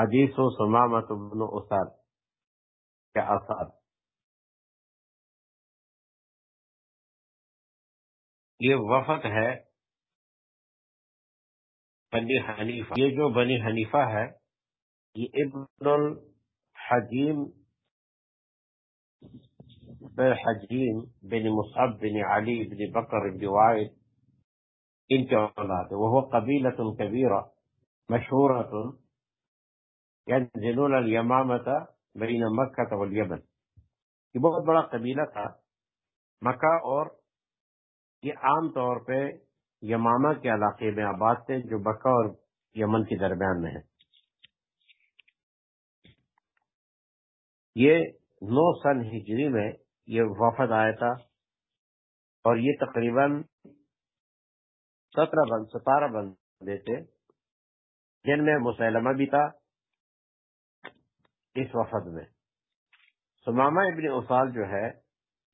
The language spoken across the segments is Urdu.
حدیث و سمامت بن اسر کے اثر۔ یہ وفد ہے بنی حنیفہ۔ یہ جو بنی حنیفہ ہے، یہ ابن الحجیم بن حجیم بن مصعب بن علی بن بکر بن وائد، ان کے اولاد وہ قبیلت کبیرہ مشہورت ينزلون اليمامة بین مکہ والیمن یہ بہت بڑا قبیلہ تھا۔ مکہ اور یہ عام طور پہ یمامہ کے علاقے میں آباد تھے جو مکہ اور یمن کے درمیان میں ہے یہ نو سن ہجری میں یہ وفد آیا تھا اور یہ تقریباً سترہ بند، ستارہ بند تھے۔ جن میں مسلمہ بھی تھا اس وفد میں۔ سمامہ ابن اصال جو ہے،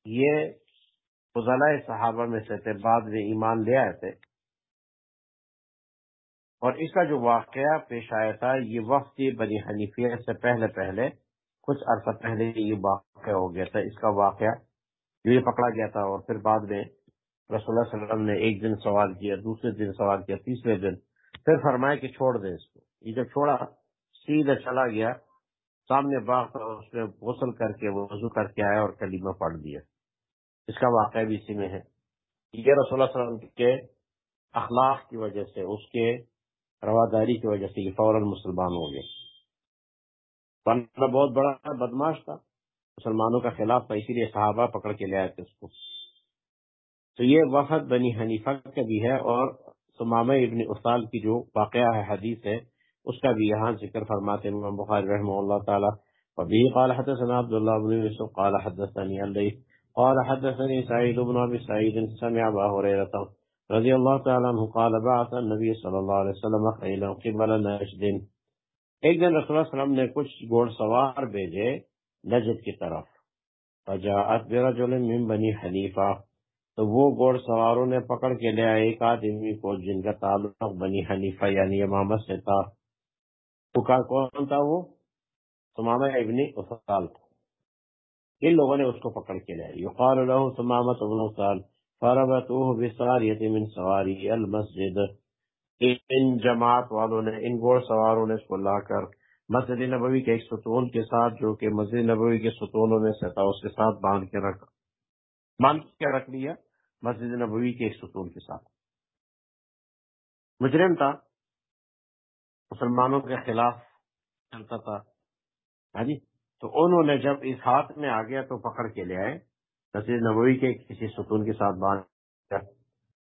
یہ فضلہ صحابہ میں سے تھے، بعد میں ایمان لے آئے تھے۔ اور اس کا جو واقعہ پیش آیا تھا، یہ وقت بنی حنیفیہ سے پہلے پہلے، کچھ عرصہ پہلے یہ واقعہ ہو گیا تھا۔ اس کا واقعہ یہ پکڑا گیا تھا اور پھر بعد میں رسول اللہ صلی اللہ علیہ وسلم نے ایک دن سوال کیا، دوسرے دن سوال کیا، تیسرے دن پھر فرمایا کہ چھوڑ دیں اس کو۔ یہ جب چھوڑا، سیدھا چلا گیا۔ سامنے باغ تھا اس میں غسل کر کے، وضو کر کے آیا اور کلیمہ پڑھ دیا۔ اس کا واقعہ بھی اسی میں ہے۔ یہ رسول اللہ علیہ وسلم کے اخلاق کی وجہ سے، اس کے رواداری کی وجہ سے یہ فوراً مسلمان ہو گئے۔ بہت بڑا بدماش تھا۔ مسلمانوں کا خلاف تھا، اسی لیے صحابہ پکڑ کے لے آئے تھے اس کو۔ تو یہ وفد بنی حنیفہ کا بھی ہے اور سمامہ ابن اصال کی جو واقعہ ہے، حدیث ہے اس کا بھی یہاں ذکر فرماتے ہیں بخاری رحمہ اللہ تعالی۔ وبه قال حدثنا عبد الله بن يوسف قال حدثني الليث قال حدثني سعيد بن ابي سعيد سمع ابا هريره رضي الله تعالى عنه قال بعث النبي صلى الله عليه وسلم خيلا قبل نجد ایک دن رسول اللہ وسلم نے کچھ گھوڑ سوار بھیجے نجد کی طرف۔ فجاءت برجل من بني حنیفہ۔ تو وہ گھوڑ سواروں نے پکڑ کے لیا ایک آدمی کو جن کا تعلق بنی حنیفہ یعنی امامت سے تھا۔ پکار کون تھا وہ؟ سمامہ ابن اسال ان لوگوں نے اس کو پکڑ کے لیا یقال له سمامت ابن اسال فربتوه بساریت من سواری المسجد۔ ان جماعت والوں نے، ان گوڑ سواروں نے اس کو لا کر مسجد نبوی کے ایک ستون کے ساتھ، جو کہ مسجد نبوی کے ستونوں میں سے تھا، اس کے ساتھ باندھ کے رکھ، باندھ کے رکھ لیا، مسجد نبوی کے ایک ستون کے ساتھ۔ مجرم تھا۔ مسلمانوں کے خلاف چلتا تھا۔ ہاں جی؟ تو انہوں نے جب اس ہاتھ میں آ گیا تو پکڑ کے لے آئے۔ نصیر نبوی کے کسی ستون کے ساتھ باندھ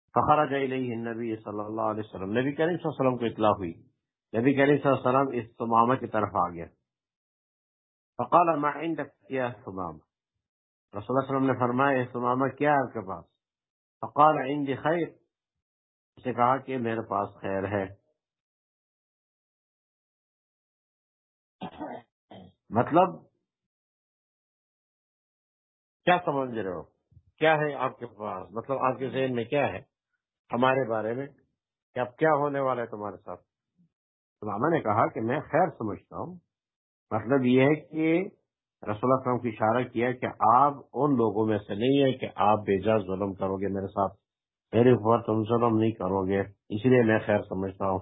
فخر جائی نبی صلی اللہ علیہ وسلم۔ نبی کریم صلی اللہ علیہ وسلم کو اطلاع ہوئی۔ نبی کریم صلی اللہ علیہ وسلم اس سمامہ کی طرف آ گیا۔ فقال، ما عندك يا سمامہ رسول اللہ علیہ وسلم نے فرمایا سمامہ کیا ہے آپ کے پاس؟ فقال، عندي خیر۔ اسے کہا کہ، میرے پاس خیر ہے۔ مطلب کیا سمجھ رہے ہو؟ کیا ہے آپ کے پاس؟ مطلب آپ کے ذہن میں کیا ہے؟ ہمارے بارے میں کہ اب کیا ہونے والا ہے تمہارے ساتھ؟ ماما نے کہا کہ میں خیر سمجھتا ہوں۔ مطلب یہ ہے کہ رسول اللہ وسلم کی اشارہ کیا کہ آپ ان لوگوں میں سے نہیں ہے کہ آپ بے جا ظلم کرو گے میرے ساتھ۔ میرے اوپر تم ظلم نہیں کرو گے، اس لیے میں خیر سمجھتا ہوں۔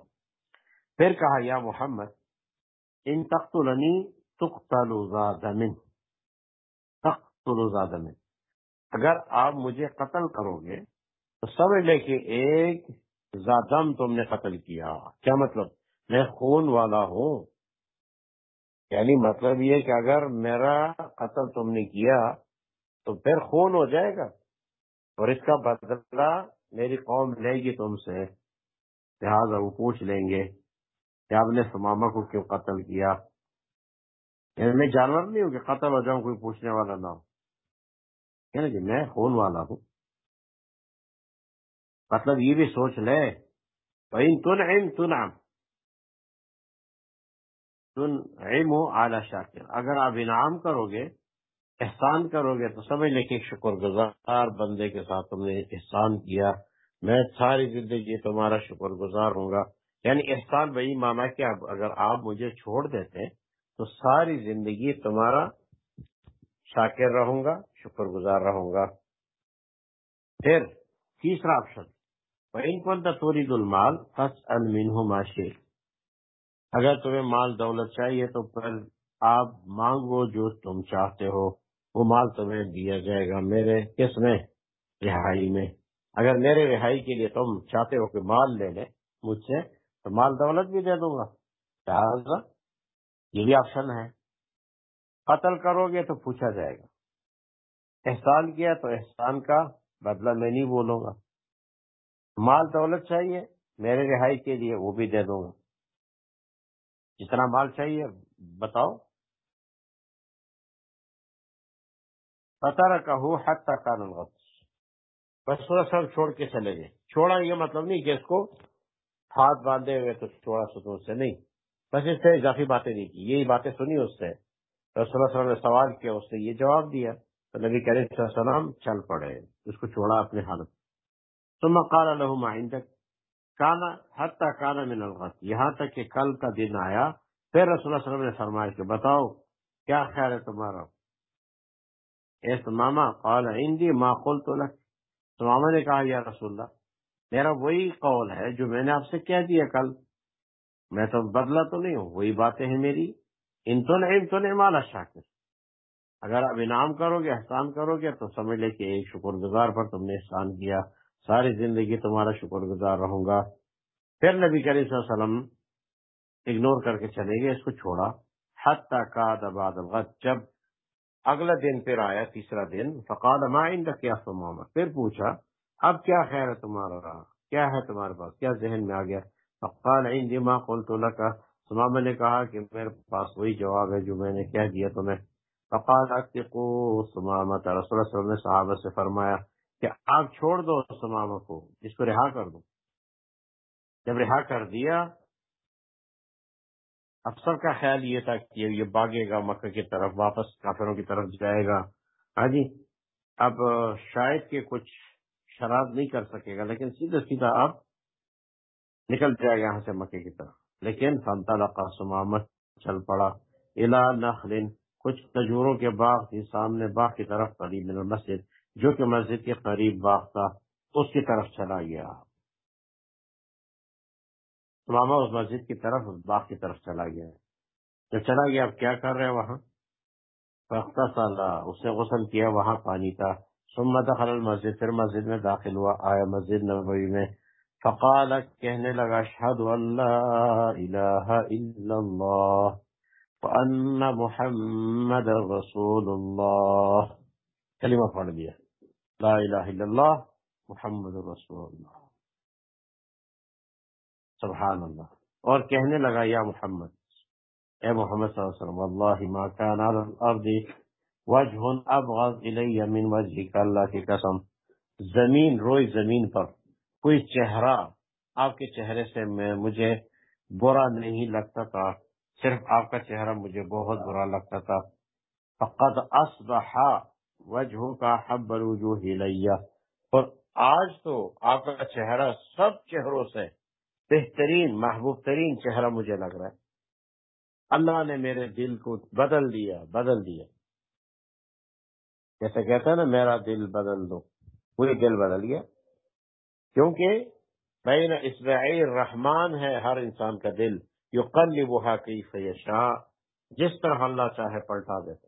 پھر کہا، یا محمد ان تخت من. تخت من. اگر آپ مجھے قتل کرو گے، تو سمجھ لے کہ ایک زادم تم نے قتل کیا. کیا مطلب؟ میں خون والا ہوں. یعنی مطلب یہ کہ اگر میرا قتل تم نے کیا، تو پھر خون ہو جائے گا. اور اس کا بدلہ میری قوم لے گی تم سے. لہٰذا وہ پوچھ لیں گے کہ آپ نے سماما کو کیوں قتل کیا؟ یعنی میں جانور نہیں ہوں کہ قتل ہو جاؤں، کوئی پوچھنے والا نہ ہو۔ یعنی کہ میں خون والا ہوں۔ مطلب یہ بھی سوچ لے۔ تن تن تن ہو اعلی شاکر اگر آپ انعام کرو گے، احسان کرو گے، تو سمجھ لے کہ شکر گزار بندے کے ساتھ تم نے احسان کیا۔ میں ساری زندگی تمہارا شکر گزار ہوں گا۔ یعنی احسان بھائی مانا کہ اگر آپ مجھے چھوڑ دیتے تو ساری زندگی تمہارا شاکر رہوں گا، شکر گزار رہوں گا۔ پھر تیسرا آپشن ان کو توری دل مال فس المین معاشی اگر تمہیں مال دولت چاہیے تو پھر آپ مانگو جو تم چاہتے ہو۔ وہ مال تمہیں دیا جائے گا میرے کس میں؟ رہائی میں۔ اگر میرے رہائی کے لیے تم چاہتے ہو کہ مال لے لے مجھ سے تو مال دولت بھی دے دوں گا۔ یہ بھی آپشن ہے۔ قتل کرو گے تو پوچھا جائے گا۔ احسان کیا تو احسان کا بدلہ میں نہیں بولوں گا۔ مال دولت چاہیے، میرے رہائی کے لیے وہ بھی دے دوں گا۔ جتنا مال چاہیے، بتاؤ۔ پتہ رکھا ہوں حد تک قانون بس تھوڑا سر چھوڑ کے چلے گئے۔ چھوڑا یہ مطلب نہیں کہ اس کو ہاتھ باندھے ہوئے تو چھوڑا ستون سے نہیں۔ بس اس سے اضافی باتیں نہیں کی۔ یہی باتیں سنی اس سے رسول اللہ وسلم نے سوال کیا، اس نے یہ جواب دیا۔ تو نبی کریم صلی اللہ علیہ وسلم چل پڑے، اس کو چھوڑا اپنے حالت ثم قال له ما عندك کانا حتی کانا من الغد یہاں تک کہ کل کا دن آیا۔ پھر رسول اللہ صلی اللہ علیہ وسلم نے فرمایا کہ بتاؤ، کیا خیال ہے تمہارا؟ اے سماما قال عندي ما قلت لك۔ سماما نے کہا، یا رسول اللہ میرا وہی قول ہے جو میں نے آپ سے کہہ دیا کل۔ میں تو بدلا تو نہیں ہوں، وہی باتیں ہیں میری۔ ان تو نہیں تو نہیں مالا شاکر۔ اگر آپ انعام کرو گے، احسان کرو گے، تو سمجھ لے کہ ایک شکر گزار پر تم نے احسان کیا۔ ساری زندگی تمہارا شکر گزار رہوں گا۔ پھر نبی کریم صلی اللہ علیہ وسلم اگنور کر کے چلے گئے، اس کو چھوڑا۔ حتی کا دباد جب اگلا دن پھر آیا، تیسرا دن، فقال ما عندك کیا محمد پھر پوچھا اب کیا خیر ہے تمہارا کیا ہے تمہارے پاس؟ کیا ذہن میں آ گیا؟ فقال عندي ما قلت لك سمامہ نے کہا کہ میرے پاس وہی جواب ہے جو میں نے کہہ دیا تمہیں۔ فقال اتقوا سمامہ رسول اللہ صلی اللہ علیہ وسلم نے صحابہ سے فرمایا کہ آپ چھوڑ دو سمامہ کو، اس کو رہا کر دو۔ جب رہا کر دیا افسر کا خیال یہ تھا کہ یہ باغے گا، مکہ کی طرف واپس کافروں کی طرف جائے گا۔ ہاں جی اب شاید کہ کچھ شراب نہیں کر سکے گا، لیکن سیدھا سیدھا آپ نکل جائے گا یہاں سے مکے کی طرف۔ لیکن فنطلق سمامت چل پڑا۔ الا نخل، کچھ کجوروں کے باغ تھی سامنے، باغ کی طرف قریب من المسجد، جو کہ مسجد کے قریب باغ تھا۔ اس کی طرف چلا گیا۔ سماما اس مسجد کی طرف، اس باغ کی طرف چلا گیا۔ جب چلا گیا، اب کیا کر رہے وہاں؟ فختہ سالہ اس نے غسل کیا، وہاں پانی تھا۔ ثم دخل المسجد، پھر مسجد میں داخل ہوا، آیا مسجد نبوی میں۔ فقال، کہنے لگا، اشہد اللہ الہ الا اللہ وان محمد رسول اللہ۔ کلمہ پڑھ دیا لا الہ الا اللہ، محمد رسول اللہ۔ سبحان اللہ۔ اور کہنے لگا، یا محمد، اے محمد صلی اللہ علیہ وسلم، واللہ ما كان على الارض وجه ابغض الی من وجهك اللہ کی قسم، زمین، روئی زمین پر، کوئی چہرہ، آپ کے چہرے سے میں، مجھے برا نہیں لگتا تھا، صرف آپ کا چہرہ مجھے بہت برا لگتا تھا۔ فقد اصبح وجہ کا حب الوجوہ لیا اور آج تو آپ کا چہرہ سب چہروں سے بہترین، محبوب ترین چہرہ مجھے لگ رہا ہے۔ اللہ نے میرے دل کو بدل دیا بدل دیا۔ جیسے کہتا ہے نا، میرا دل بدل دو۔ وہی دل بدل گیا۔ کیونکہ بین اسبعی رحمان ہے ہر انسان کا دل یو قلب وہ جس طرح اللہ چاہے پلٹا دیتے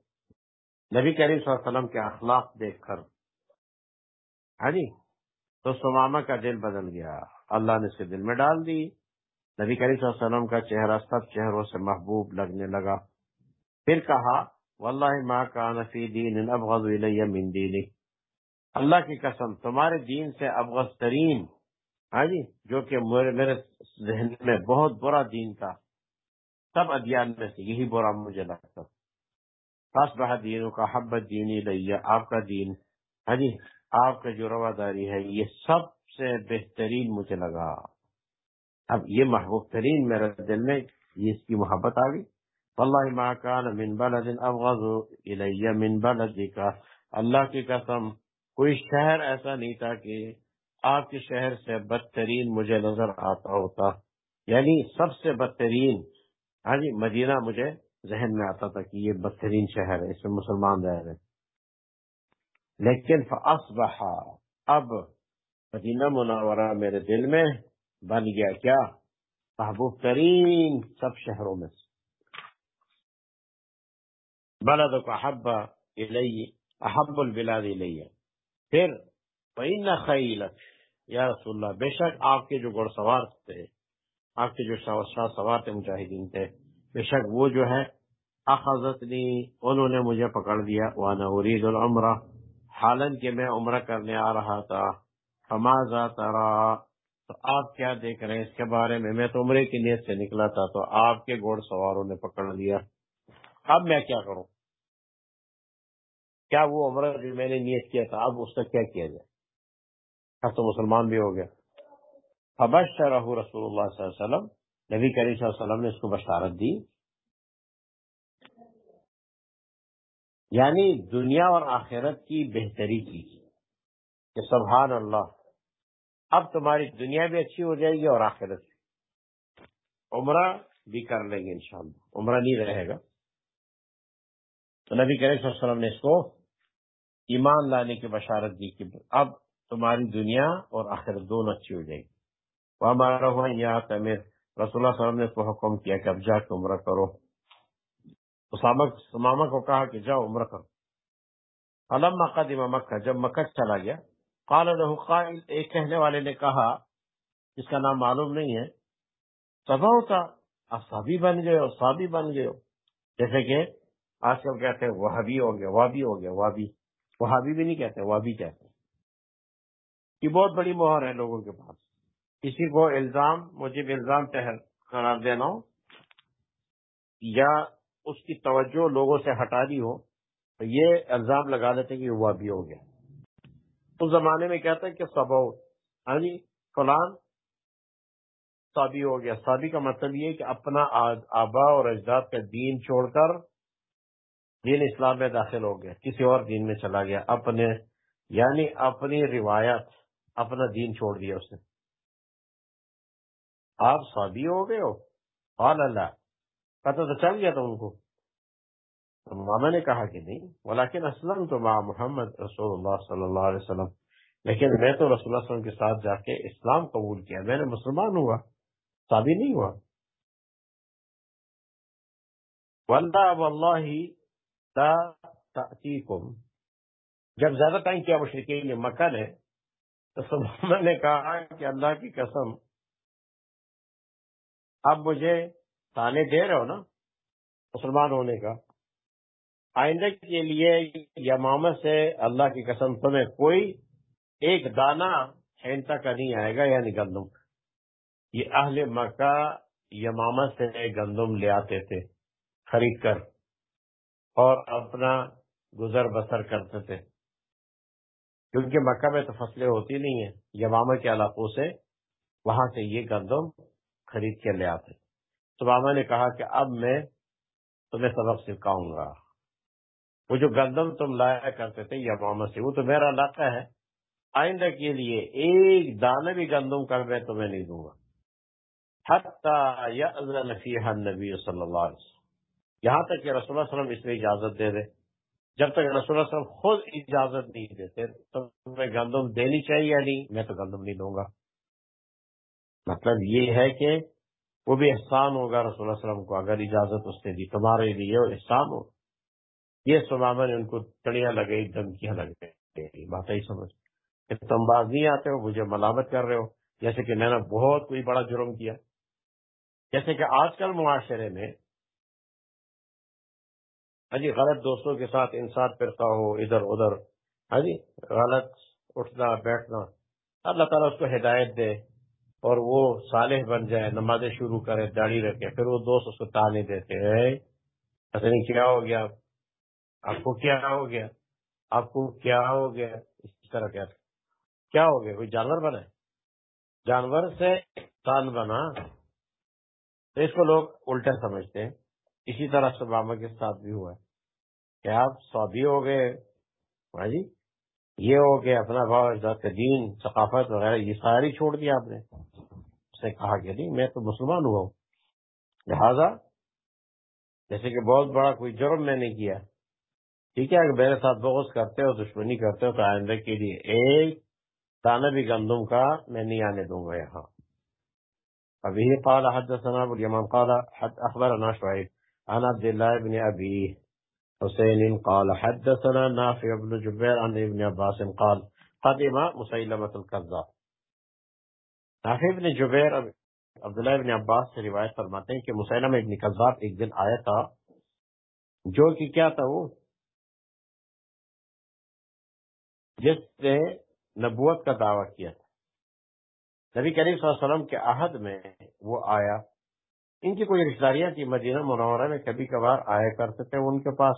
نبی کریم صلی اللہ علیہ وسلم کے اخلاق دیکھ کر۔ ہاں جی؟ تو سماما کا دل بدل گیا۔ اللہ نے اس کے دل میں ڈال دی۔ نبی کریم صلی اللہ علیہ وسلم کا چہرہ سب چہروں سے محبوب لگنے لگا۔ پھر کہا واللہ ما کان فی دین ابغض الی من دینک اللہ کی قسم، تمہارے دین سے ابغض ترین ہاں جی جو کہ میرے ذہن میں بہت برا دین تھا۔ سب ادیان میں سے یہی برا مجھے لگتا۔ خاص بہت دینوں کا حبت دینی لیا آپ کا دین۔ ہاں جی آپ کا جو رواداری ہے، یہ سب سے بہترین مجھے لگا۔ اب یہ محبوب ترین میرے دل میں، یہ اس کی محبت آ گئی۔ واللہ ما کان من بلد ابغض الی من بلدک اللہ کی قسم، کوئی شہر ایسا نہیں تھا کہ آپ کے شہر سے بدترین مجھے نظر آتا ہوتا۔ یعنی سب سے بدترین ہاں جی مدینہ مجھے ذہن میں آتا تھا کہ یہ بدترین شہر ہے، اس میں مسلمان رہ رہے لیکن فاصبح اب مدینہ منورہ میرے دل میں بن گیا کیا؟ محبوب ترین سب شہروں میں سے۔ بلد کو احب احب البلاد الیہ پھر، فإن خیلت یا رسول اللہ، بے شک آپ کے جو گھڑ سوار تھے، آپ کے جو شاہ سوار تھے، مجاہدین تھے، بے شک وہ جو ہے اخذتنی، انہوں نے مجھے پکڑ دیا. وانا اريد العمرہ حالن کہ میں عمرہ کرنے آ رہا تھا. فماذا ترى، تو آپ کیا دیکھ رہے ہیں؟ اس کے بارے میں میں تو عمرے کی نیت سے نکلا تھا، تو آپ کے گھوڑ سواروں نے پکڑ لیا. اب میں کیا کروں؟ کیا وہ عمرہ جو میں نے نیت کیا تھا، اب اس کا کیا کیا جائے؟ اب تو مسلمان بھی ہو گیا۔ ابشرہ رسول اللہ صلی اللہ علیہ وسلم، نبی کریم صلی اللہ علیہ وسلم نے اس کو بشارت دی۔ یعنی دنیا اور آخرت کی بہتری کی۔ کہ سبحان اللہ، اب تمہاری دنیا بھی اچھی ہو جائے گی اور آخرت بھی۔ عمرہ بھی کر لیں گے انشاءاللہ۔ عمرہ نہیں رہے گا۔ تو نبی کریم صلی اللہ علیہ وسلم نے اس کو ایمان لانے کی بشارت دی کہ اب تمہاری دنیا اور آخرت دونوں اچھی ہو جائے گی۔ وہ ہمارا ہوا یا تمیر رسول اللہ صلی اللہ علیہ وسلم نے اس کو حکم کیا کہ اب جا کے عمرہ کرو۔ سمامہ کو کہا کہ جاؤ عمرہ کرو۔ علم قدم مکہ، جب مکہ چلا گیا، قال له قائل، ایک کہنے والے نے کہا جس کا نام معلوم نہیں ہے سبا ہوتا اصابی بن گئے ہو صابی بن گئے ہو۔ جیسے کہ آج کل کہتے ہیں وہابی ہو گیا، وابی ہو گیا، وابی۔ وہابی بھی نہیں کہتے، وابی کہتے ہیں۔ یہ بہت بڑی مہر ہے لوگوں کے پاس۔ کسی کو الزام، مجھے الزام تحر قرار دینا ہو۔ یا اس کی توجہ لوگوں سے ہٹا دی ہو، تو یہ الزام لگا دیتے کہ وہ بھی ہو گیا۔ اس زمانے میں کہتا ہے کہ سبو ہاں جی فلان سابی ہو گیا۔ سابی کا مطلب یہ کہ اپنا آبا اور اجداد کا دین چھوڑ کر دین اسلام میں داخل ہو گیا، کسی اور دین میں چلا گیا، اپنے یعنی اپنی روایت، اپنا دین چھوڑ دیا اس نے۔ آپ سابی ہو گئے ہو؟ قال اللہ، پتہ تو چل گیا تھا ان کو۔ ماما نے کہا کہ نہیں، ولیکن اسلم تو ماں محمد رسول اللہ صلی اللہ علیہ وسلم۔ لیکن میں تو رسول اللہ علیہ وسلم کے ساتھ جا کے اسلام قبول کیا، میں نے مسلمان ہوا سابی نہیں ہوا۔ واللہ واللہ جب زیادہ ٹائم کیا مشرقین یہ مکہ نے، تو سبحانہ نے کہا کہ اللہ کی قسم، اب مجھے تانے دے رہے ہو نا؟ مسلمان ہونے کا آئندہ کے لیے یمامہ سے اللہ کی قسم تمہیں کوئی ایک دانہ ہینتا کا نہیں آئے گا یعنی گندم۔ یہ اہل مکہ یمامہ سے گندم لے آتے تھے، خرید کر۔ اور اپنا گزر بسر کرتے تھے۔ کیونکہ مکہ میں تو فصلیں ہوتی نہیں ہیں، یمامہ کے علاقوں سے وہاں سے یہ گندم خرید کے لے آتے۔ تو بابا نے کہا کہ اب میں تمہیں سبق سکھاؤں گا۔ وہ جو گندم تم لایا کرتے تھے یا محمد سے، وہ تو میرا علاقہ ہے۔ آئندہ کے لیے ایک دانے بھی گندم کر میں تمہیں نہیں دوں گا۔ نبی صلی اللہ علیہ وسلم۔ یہاں تک کہ رسول اللہ وسلم اس میں اجازت دے دے۔ جب تک رسول اللہ وسلم خود اجازت نہیں دیتے تمہیں گندم دینی چاہیے یا نہیں؟ میں تو گندم نہیں دوں گا۔ مطلب یہ ہے کہ وہ بھی احسان ہوگا رسول اللہ وسلم کو، اگر اجازت اس نے دی، تمہارے لیے احسان ہو۔ یہ سبابا نے ان کو تڑیاں لگئی دھمکیاں لگ گئی بات ہی سمجھ۔ کہ تم باز نہیں آتے ہو، مجھے ملامت کر رہے ہو۔ جیسے کہ میں نے بہت کوئی بڑا جرم کیا۔ جیسے کہ آج کل معاشرے میں ہاں جی غلط دوستوں کے ساتھ انسان پھرتا ہو ادھر ادھر۔ ہاں جی غلط اٹھنا، بیٹھنا۔ اللہ تعالیٰ اس کو ہدایت دے اور وہ صالح بن جائے، نمازیں شروع کرے، داڑھی رکھے، پھر وہ دوست اس کو تانے دیتے ہیں۔ نہیں کیا ہو گیا؟ آپ کو کیا ہو گیا؟ آپ کو کیا ہو گیا؟ اس طرح کیا کیا ہو گیا؟ کوئی جانور بنا جانور سے انسان بنا۔ تو اس کو لوگ الٹا سمجھتے ہیں۔ اسی طرح سبامہ کے ساتھ بھی ہوا ہے۔ کہ آپ سعودی ہو گئے ہاں جی یہ ہو گیا اپنا بھاؤ کا دین، ثقافت وغیرہ، یہ ساری چھوڑ دیا آپ نے۔ سے کہا کہ نہیں، میں تو مسلمان ہوا ہوں۔ لہذا، جیسے کہ بہت بڑا کوئی جرم میں نے کیا۔ ٹھیک ہے، اگر میرے ساتھ بغض کرتے ہو، دشمنی کرتے ہو، تو آئندہ کے لیے ایک دانا بھی گندم کا میں نہیں آنے دوں گا یہاں۔ ابھی قال حدثنا ابو اليمان، قال حد اخبرنا شعيب عن عبد الله بن ابي حسين قال حدثنا نافع بن جبير عن ابن عباس قال قدم مسيلمة الكذاب نافع بن جبیر عبداللہ ابن عباس سے روایت فرماتے ہیں کہ مسلم ابن کذاب ایک دن آیا تھا، جو کہ کیا تھا وہ؟ جس نے نبوت کا دعویٰ کیا تھا۔ نبی کریم صلی اللہ علیہ وسلم کے عہد میں وہ آیا۔ ان کی کوئی رشتہ داریاں تھی مدینہ منورہ میں کبھی کبھار آیا کرتے تھے ان کے پاس؟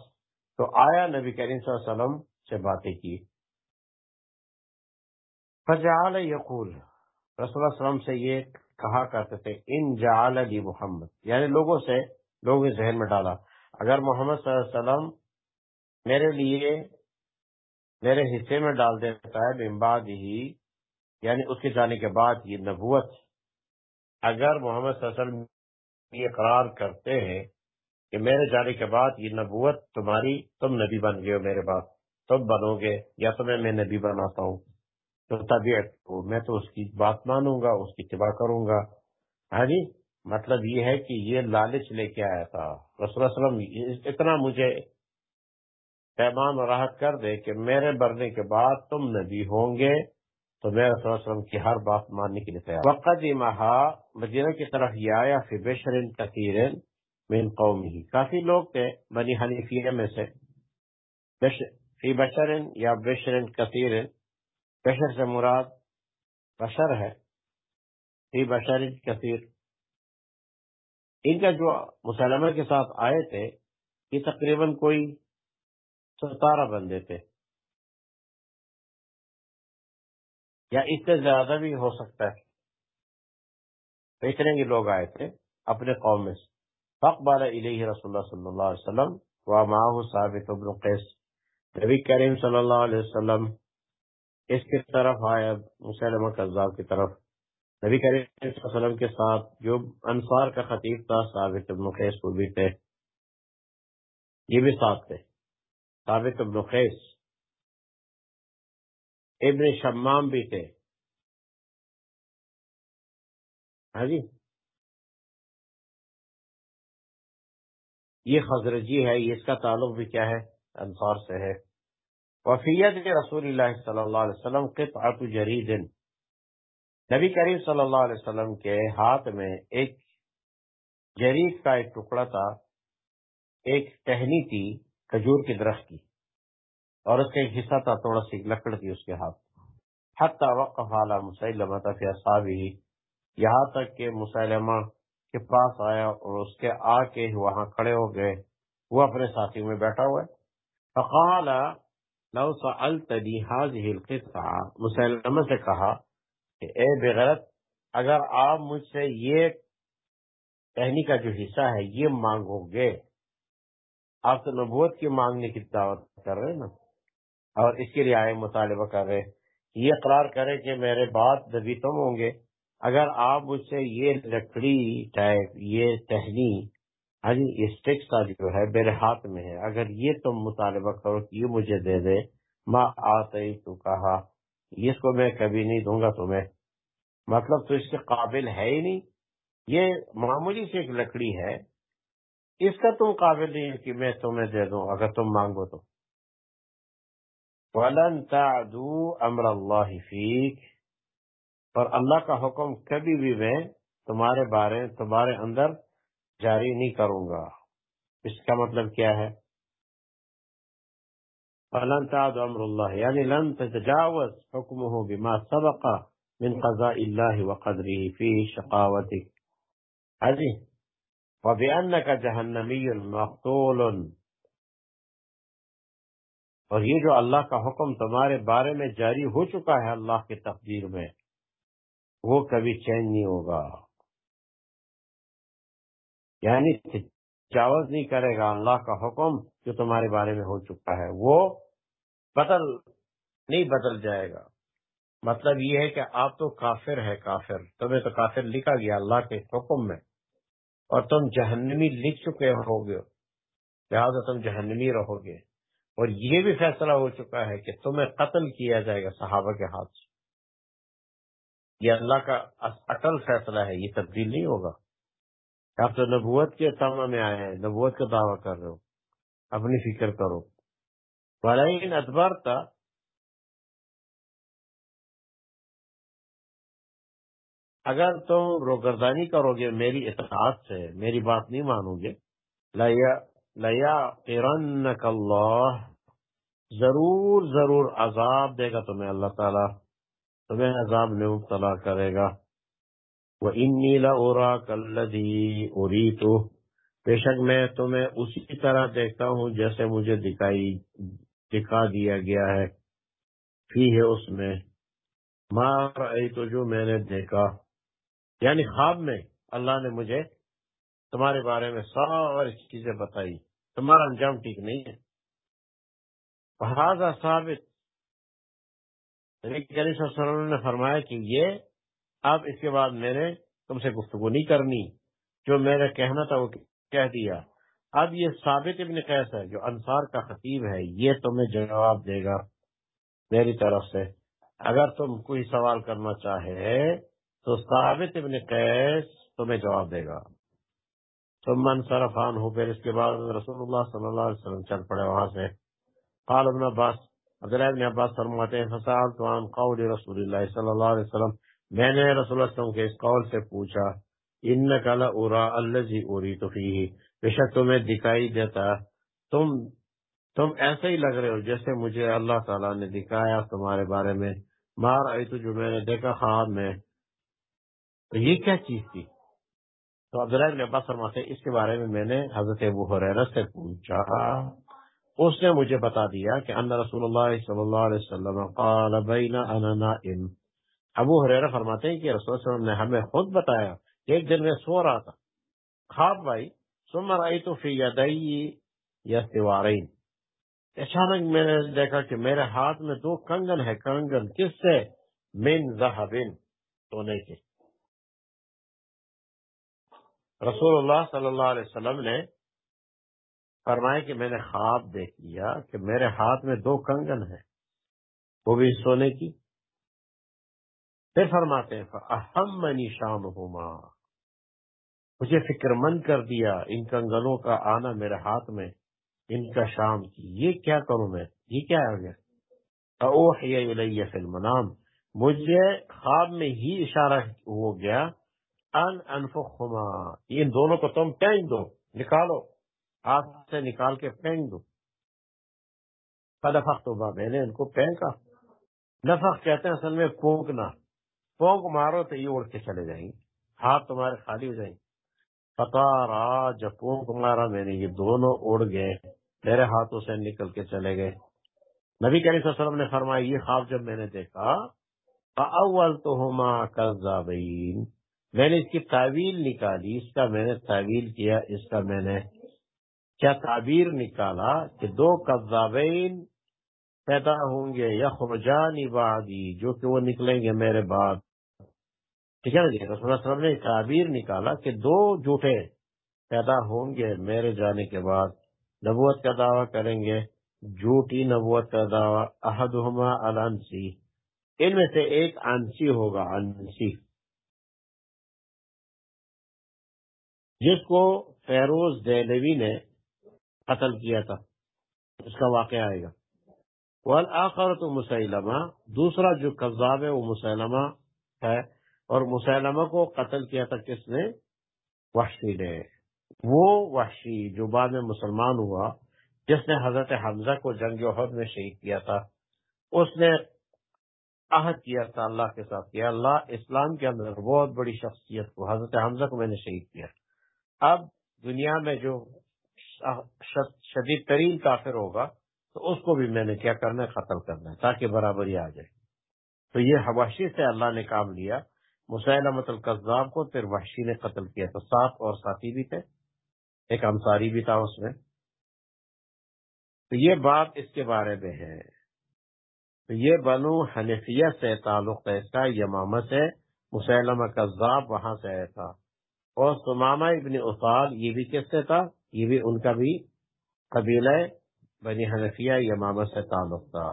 تو آیا نبی کریم صلی اللہ علیہ وسلم سے باتیں کی۔ فجعل یقول۔ رسول اللہ علیہ وسلم سے یہ کہا کرتے تھے، ان جعل لی محمد۔ یعنی لوگوں سے لوگوں کے ذہن میں ڈالا۔ اگر محمد صلی اللہ علیہ وسلم میرے لیے، میرے حصے میں ڈال دیتا ہے بمباد ہی یعنی اس کے جانے کے بعد یہ نبوت، اگر محمد صلی اللہ علیہ وسلم یہ قرار کرتے ہیں کہ میرے جانے کے بعد یہ نبوت تمہاری، تم نبی بن گئے ہو میرے بعد تم بنو گے یا تمہیں میں نبی بناتا ہوں۔ تو طبیعت میں تو اس کی بات مانوں گا، اس کی اتباع کروں گا۔ ہاں جی مطلب یہ ہے کہ یہ لالچ لے کے آیا تھا۔ رسول اللہ علیہ وسلم اتنا مجھے پیمان راحت کر دے کہ میرے برنے کے بعد تم نبی ہوں گے۔ تو میں رسول اللہ علیہ وسلم کی ہر بات ماننے کے لیے تیار وقت مہا مدینہ کی طرف یہ آیا فی بشر کثیر من قوم ہی کافی لوگ تھے، بنی حنیفیہ میں سے۔ فی بشر یا بشر کثیر۔ بشر سے مراد بشر ہے۔ فی بشر کثیر۔ ان کا جو مسلمہ کے ساتھ آئے تھے، یہ تقریباً کوئی ستارہ بندے تھے۔ یا اس سے زیادہ بھی ہو سکتا ہے۔ اتنے ہی لوگ آئے تھے اپنے قوم میں فقبال علیہ رسول اللہ صلی اللہ علیہ وسلم و ماہ ثابت ابن قیس۔ نبی کریم صلی اللہ علیہ وسلم اس کی طرف آیا مسلم قذاب کی طرف۔ نبی کریم صلی اللہ علیہ وسلم کے ساتھ جو انصار کا خطیب تھا، ثابت ابن قیس وہ بھی تھے۔ یہ بھی ساتھ تھے۔ ثابت ابن قیس ابن شمام بھی تھے۔ ہاں جی۔ یہ خزرجی ہے اس کا تعلق بھی کیا ہے؟ انصار سے ہے۔ وفیت رسول اللہ صلی اللہ علیہ وسلم قطعت جرید۔ نبی کریم صلی اللہ علیہ وسلم کے ہاتھ میں ایک جریف کا ایک ٹکڑا تھا، ایک ٹہنی تھی کھجور کی درخت کی۔ اور اس کا ایک حصہ تھا تھوڑا سی لکڑ تھی اس کے ہاتھ حتی وقف علی مسلمہ فی اصحابہ، یہاں تک کہ مسلمہ کے پاس آیا اور اس کے آ کے وہاں کھڑے ہو گئے۔ وہ اپنے ساتھی میں بیٹھا ہوا ہے۔ فقال، لو سألتنی هذه القطعہ مسلمہ سے کہا کہ، اے بغیرت اگر آپ مجھ سے یہ کہنی کا جو حصہ ہے، یہ مانگو گے، آپ تو نبوت کی مانگنے کی دعوت کر رہے نا؟ اور اس کے لیے آئے مطالبہ کر رہے یہ اقرار کرے کہ میرے بات نبی تم ہوں گے۔ اگر آپ مجھ سے یہ لکڑی ٹائپ یہ ٹہنی ہاں جی کا جو ہے، میرے ہاتھ میں ہے، اگر یہ تم مطالبہ کرو کہ یہ مجھے دے دے ماں آتے تو کہا اس کو میں کبھی نہیں دوں گا تمہیں۔ مطلب تو اس کے قابل ہے ہی نہیں۔ یہ معمولی سے ایک لکڑی ہے۔ اس کا تم قابل نہیں ہے کہ میں تمہیں دے دوں، اگر تم مانگو تو۔ ولن تعدو امر اللہ فیک۔ اور اللہ کا حکم کبھی بھی میں تمہارے بارے تمہارے اندر جاری نہیں کروں گا۔ اس کا مطلب کیا ہے؟ فلن تعدو امر اللہ یعنی لن تتجاوز حکمه بما سبق من قضاء الله وقدره فيه شقاوتك هذه وبأنك جهنمي مقتول اور یہ جو اللہ کا حکم تمہارے بارے میں جاری ہو چکا ہے اللہ کی تقدیر میں، وہ کبھی چین نہیں ہوگا۔ یعنی تجاوز نہیں کرے گا اللہ کا حکم جو تمہارے بارے میں ہو چکا ہے، وہ بدل، نہیں بدل جائے گا۔ مطلب یہ ہے کہ آپ تو کافر ہے کافر۔ تمہیں تو کافر لکھا گیا اللہ کے حکم میں۔ اور تم جہنمی لکھ چکے ہو گے لہٰذا تم جہنمی رہو گے۔ اور یہ بھی فیصلہ ہو چکا ہے کہ تمہیں قتل کیا جائے گا صحابہ کے ہاتھ سے۔ یہ اللہ کا اٹل فیصلہ ہے، یہ تبدیل نہیں ہوگا۔ آپ تو نبوت کے تمہ میں آئے ہیں، نبوت کا دعویٰ کر رہے ہو۔ اپنی فکر کرو۔ ادبار تھا اگر تم روگردانی کرو گے، میری اطاعت سے، میری بات نہیں مانو گے لیا اللہ، ضرور ضرور عذاب دے گا تمہیں اللہ تعالی۔ تمہیں عذاب میں مبتلا کرے گا۔ وہ ان نیلا اورا کلدی اری تو بے شک میں تمہیں اسی طرح دیکھتا ہوں جیسے مجھے دکھائی، دکھا دیا گیا ہے۔ فی ہے اس میں۔ مار تو جو میں نے دیکھا۔ یعنی خواب میں اللہ نے مجھے تمہارے بارے میں ساری چیزیں بتائی۔ تمہارا انجام ٹھیک نہیں ہے۔ ثابت۔ وسلم نے فرمایا کہ یہ اب اس کے بعد میں نے تم سے گفتگو نہیں کرنی۔ جو میں نے کہنا تھا وہ کہہ دیا۔ اب یہ ثابت ابن قیس ہے، جو انصار کا خطیب ہے، یہ تمہیں جواب دے گا میری طرف سے۔ اگر تم کوئی سوال کرنا چاہے تو ثابت ابن قیس تمہیں جواب دے گا۔ تم من صرفان ہو پھر اس کے بعد رسول اللہ صلی اللہ علیہ وسلم چل پڑے وہاں سے۔ قال ابن عباس، عبداللہ ابن عباس فرماتے ہیں فسال تو عن قول رسول اللہ صلی اللہ علیہ وسلم، میں نے رسول اللہ صلی اللہ علیہ وسلم کے اس قول سے پوچھا ان کا ارا الذي اريد فيه۔ بے تمہیں دکھائی دیتا، تم تم ایسے ہی لگ رہے ہو جیسے مجھے اللہ تعالیٰ نے دکھایا تمہارے بارے میں۔ مار آئی تو جو میں نے دیکھا خواب میں۔ تو یہ کیا چیز تھی؟ تو عبداللہ ابن عباس فرماتے اس کے بارے میں میں نے حضرت ابو حریرہ سے پوچھا۔ اس نے مجھے بتا دیا کہ ان رسول اللہ صلی اللہ علیہ وسلم قال بین انا نائم۔ ابو حریرہ فرماتے ہیں کہ رسول اللہ علیہ وسلم نے ہمیں خود بتایا کہ ایک دن میں سو رہا تھا۔ خواب بھائی ثم رأيت في يدي يستوارين اچانک میں نے دیکھا کہ میرے ہاتھ میں دو کنگن ہے کنگن کس سے؟ من ذهب سونے کے۔ رسول اللہ صلی اللہ علیہ وسلم نے فرمایا کہ میں نے خواب دیکھ لیا کہ میرے ہاتھ میں دو کنگن ہیں، وہ بھی سونے کی۔ پھر فرماتے ہیں اہم منی شام مجھے فکر مند کر دیا ان کنگنوں کا آنا میرے ہاتھ میں، ان کا شام کی۔ یہ کیا کروں میں؟ یہ کیا آ گیا فی المنام۔ مجھے خواب میں ہی اشارہ ہو گیا ان انفخما ان دونوں کو تم پھینک دو، نکالو، ہاتھ سے نکال کے پھینک دو۔ فدفق تو میں نے ان کو پھینکا۔ نفق کہتے ہیں اصل میں پھونکنا۔ پونک مارو تو یہ اڑ کے چلے جائیں۔ گے ہاتھ تمہارے خالی ہو جائیں۔ گے پتا رہا جب پونک مارا، میں نے یہ دونوں اڑ گئے۔ میرے ہاتھوں سے نکل کے چلے گئے۔ نبی کریم صلی اللہ علیہ وسلم نے فرمایا، یہ خواب جب میں نے دیکھا اول تو ہما میں نے اس کی تعویل نکالی، اس کا میں نے تعویل کیا، اس کا میں نے کیا تعبیر نکالا کہ دو قبضابین پیدا ہوں گے یا خرجان بعدی، جو کہ وہ نکلیں گے میرے بعد۔ ٹھیک ہے نا جی؟ رسول اللہ وسلم نے تعبیر نکالا کہ دو جھوٹے پیدا ہوں گے میرے جانے کے بعد۔ نبوت کا دعویٰ کریں گے، جھوٹی نبوت کا دعویٰ، احدہما الانسی ان میں سے ایک انسی ہوگا، انسی۔ جس کو فیروز دہلوی نے قتل کیا تھا، اس کا واقعہ آئے گا۔ آخر تو مسلمہ دوسرا جو قذاب ہے وہ مسلمہ ہے، اور مسلمہ کو قتل کیا تھا کس نے؟ وحشی نے۔ وہ وحشی جو بعد میں مسلمان ہوا، جس نے حضرت حمزہ کو جنگ عہد میں شہید کیا تھا، اس نے عہد کیا تھا اللہ کے ساتھ کیا اللہ اسلام کے اندر بہت بڑی شخصیت کو، حضرت حمزہ کو میں نے شہید کیا۔ اب دنیا میں جو شدید ترین کافر ہوگا، تو اس کو بھی میں نے کیا کرنا ہے، قتل کرنا ہے، تاکہ برابری آ جائے۔ تو یہ وحشی سے اللہ نے کام لیا۔ مسلمت القذاب کو پھر وحشی نے قتل کیا۔ تو سات اور ساتھی بھی تھے، ایک انصاری بھی تھا اس میں۔ تو یہ بات اس کے بارے میں ہے۔ تو یہ بنو حنفیہ سے تعلق ہے، اس کا یمامہ سے مسلمہ کذاب وہاں سے آیا اور سمامہ ابن اصال یہ بھی کس سے تھا یہ بھی ان کا بھی قبیلہ بنی حنفیہ یمامہ سے تعلق تھا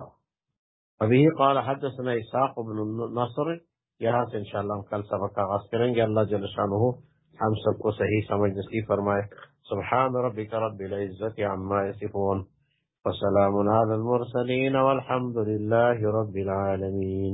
ابھی قال حدثنا اساق بن نصر یہاں سے انشاءاللہ ہم کل سبق آغاز کریں گے اللہ جل شانہ ہم سب کو صحیح سمجھ نصیب فرمائے سبحان ربک رب العزت عما یصفون وسلام علی المرسلین والحمد لله رب العالمین